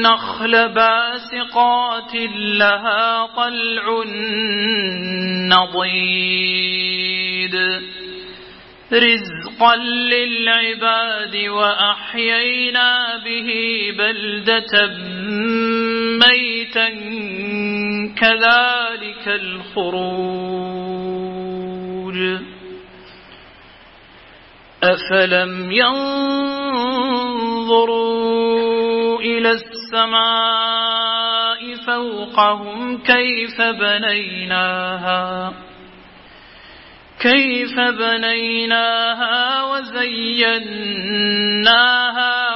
والنخل باسقات لها طلع نضيد. رزقا للعباد وأحيينا به بلدة ميتا كذلك الخروج. أفلم ينظروا إلى السماء فوقهم كيف بنيناها؟ كيف بنيناها وزيناها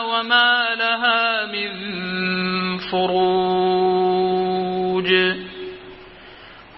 وما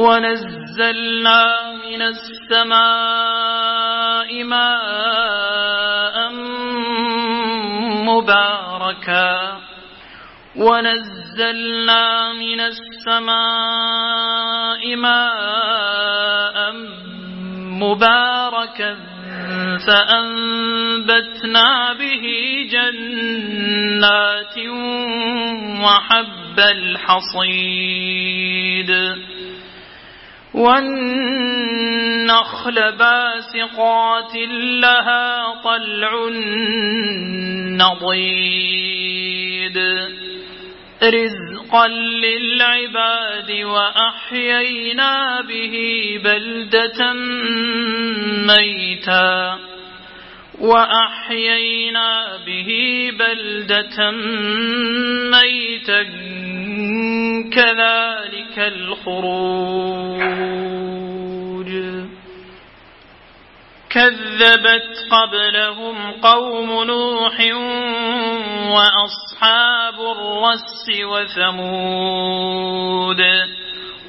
ونزلنا من السماء ماء مباركا. ونزلنا من السماء ماء مباركا فأنبتنا به جنات وحب الحصيد. والنخل باسقات لها طلع نضيد. رزقا للعباد وأحيينا به بلدة ميتا. وأحيينا به بلدة ميتا كذلك الخروج. كذبت قبلهم قوم نوح وأصحاب الرس وثمود.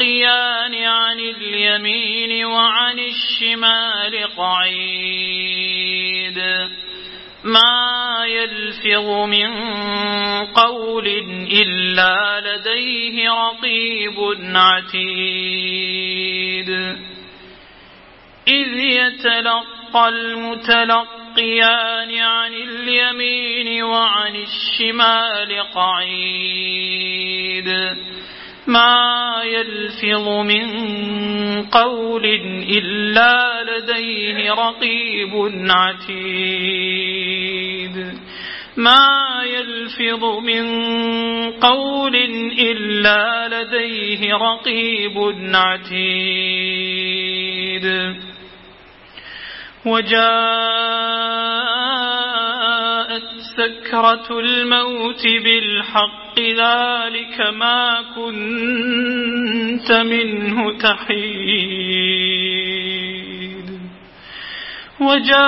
المتلقيان عن اليمين وعن الشمال قعيد. ما يلفظ من قول إلا لديه رقيب عتيد. إذ يتلقى المتلقيان عن اليمين وعن الشمال قعيد. ما يلفظ من قول إلا لديه رقيب عتيد. ما يلفظ من قول إلا لديه رقيب عتيد. وجاءت سكرة الموت بالحق ذلك ما كنت منه تحيد. وجاءت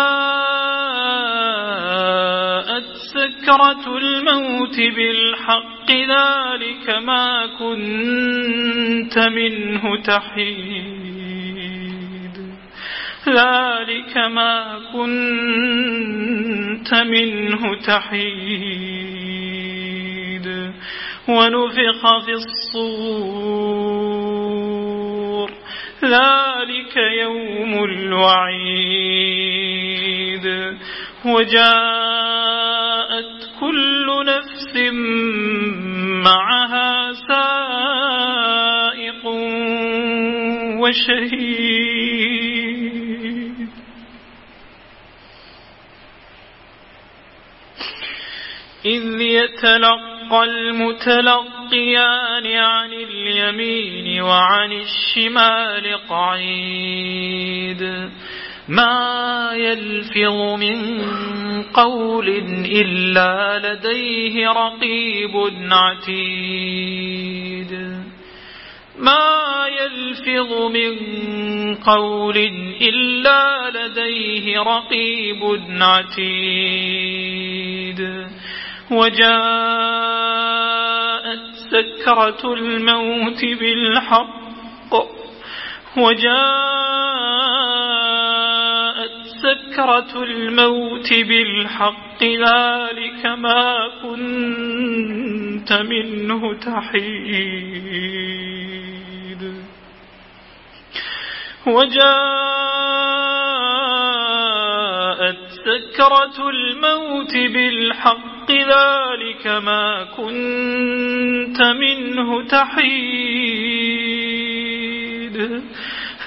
سكرة الموت بالحق ذلك ما كنت منه تحيد. ذلك ما كنت منه تحيد. ونفخ في الصور. ذلك يوم الوعيد. وجاءت كل نفس معها سائق وشهيد. إذ يتلقى المتلقيان عن اليمين وعن الشمال قعيد. ما يلفظ من قول إلا لديه رقيب عتيد. ما يلفظ من قول إلا لديه رقيب عتيد. وجاءت سكرة الموت بالحق وجاءت سكرة الموت بالحق ذلك ما كنت منه تحيد. وجاءت سكرة الموت بالحق ذلك ما كنت منه تحيد.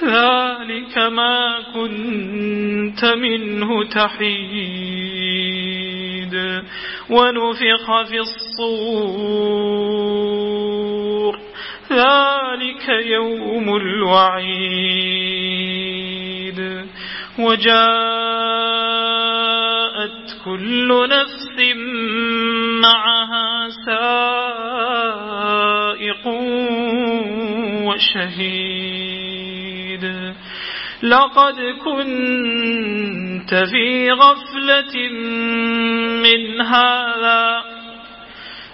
ذلك ما كنت منه تحيد. ونفخ في الصور. ذلك يوم الوعيد. وجاءت كل نفس معها سائق وشهيد. لقد كنت في غفلة من هذا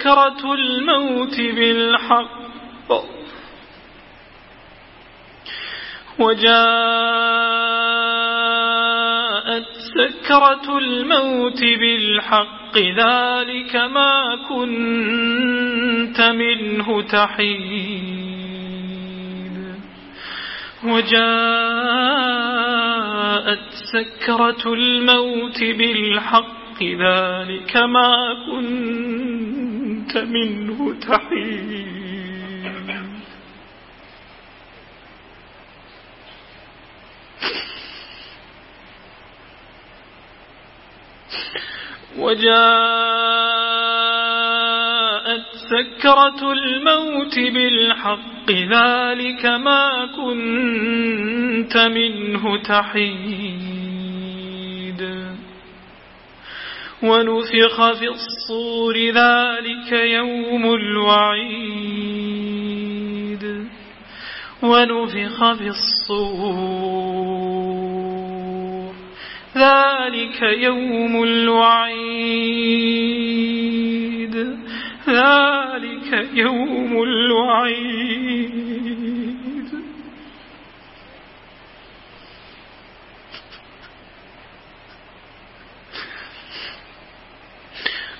سكرة الموت بالحق. وجاءت سكرة الموت بالحق. ذلك ما كنت منه تحيد. وجاءت سكرة الموت بالحق. ذلك ما كنت منه تحيد وجاءت سكرة الموت بالحق ذلك ما كنت منه تحيد ونفخ في الصور ذلك يوم الوعيد. ونفخ في الصور ذلك يوم الوعيد. ذلك يوم الوعيد.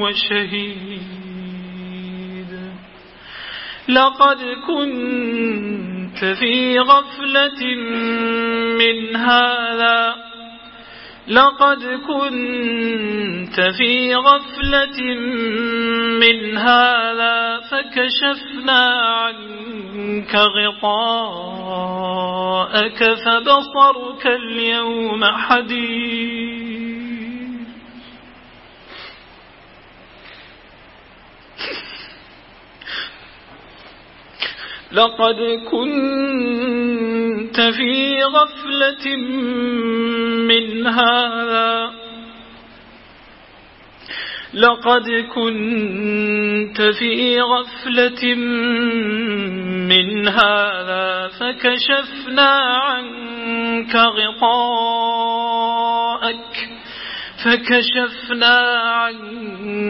وشهيد. لقد كنت في غفلة من هذا. لقد كنت في غفلة من هذا فكشفنا عنك غطاءك فبصرك اليوم حديد. لقد كنت في غفلة من هذا. لقد كنت في غفلة من هذا فكشفنا عنك غطاءك فكشفنا عنك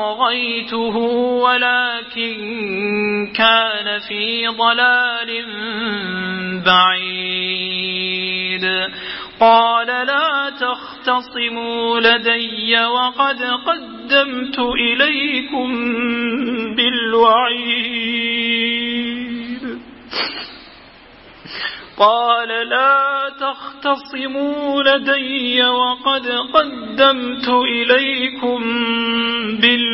أطغيته ولكن كان في ضلال بعيد. قال لا تختصموا لدي وقد قدمت إليكم بالوعيد. قال لا تختصموا لدي وقد قدمت إليكم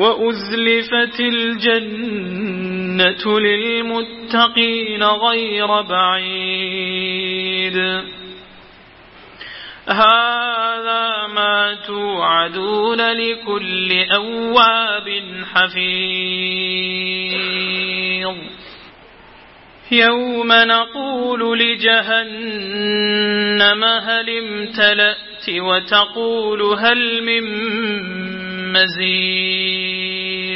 وأزلفت الجنة للمتقين غير بعيد. هذا ما توعدون لكل أواب حفيظ. يوم نقول لجهنم هل امتلأت وتقول هل من مزيد.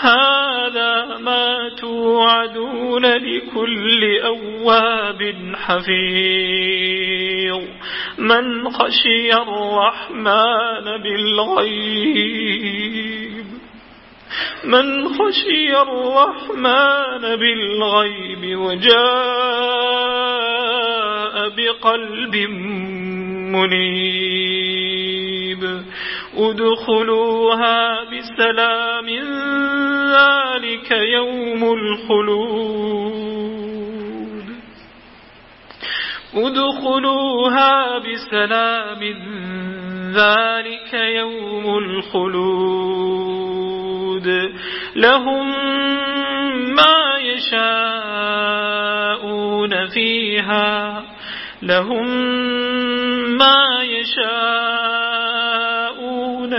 هذا ما توعدون لكل أواب حفيظ. من خشي الرحمن بالغيب من خشي الرحمن بالغيب وجاء بقلب منيب. ادخلوها بسلام ذلك يوم الخلود. ادخلوها بسلام ذلك يوم الخلود. لهم ما يشاءون فيها لهم ما يشاءون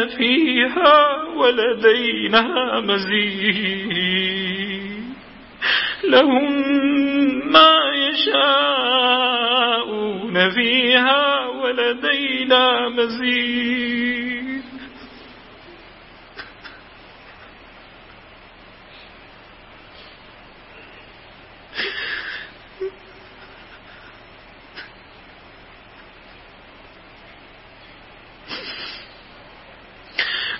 فيها. ولدينا مزيد. لهم ما يشاءون فيها ولدينا مزيد.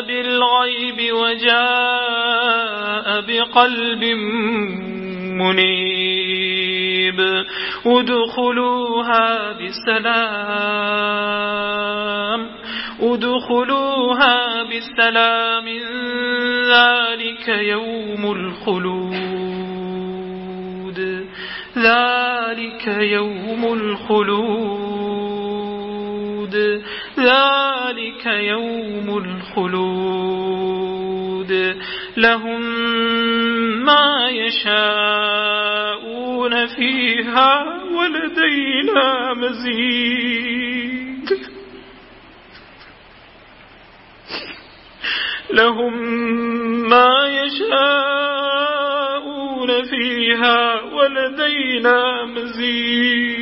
بالغيب وجاء بقلب منيب. ادخلوها بسلام. ادخلوها بسلام. ذلك يوم الخلود. ذلك يوم الخلود. ذلك يوم الخلود. لهم ما يشاءون فيها ولدينا مزيد. لهم ما يشاءون فيها ولدينا مزيد.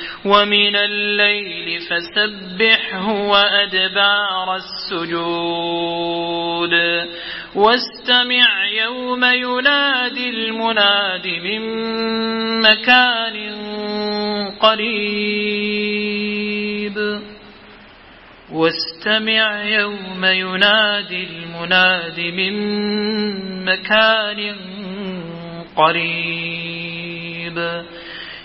ومن الليل فسبحه وأدبار السجود. واستمع يوم ينادي المناد من مكان قريب. واستمع يوم ينادي المناد من مكان قريب.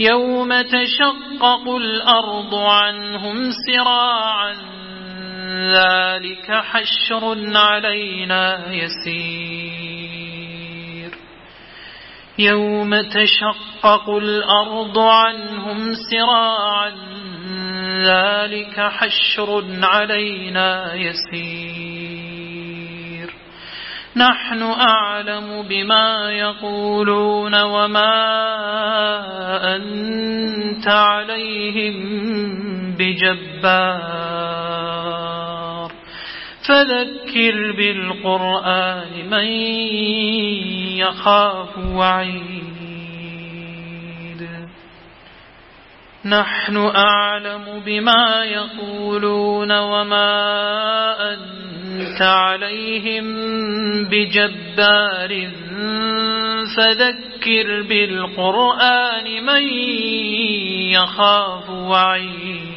يوم تشقق الأرض عنهم سراعا ذلك حشر علينا يسير يوم تشقق الأرض عنهم سراعا ذلك حشر علينا يسير نحن أعلم بما يقولون وما أنت عليهم بجبار. فذكر بالقرآن من يخاف وعيد. نحن أعلم بما يقولون وما أنت عليهم بجبار فذكر بالقرآن من يخاف وعيد.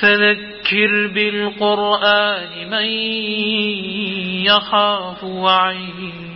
فذكر بالقرآن من يخاف وعيد.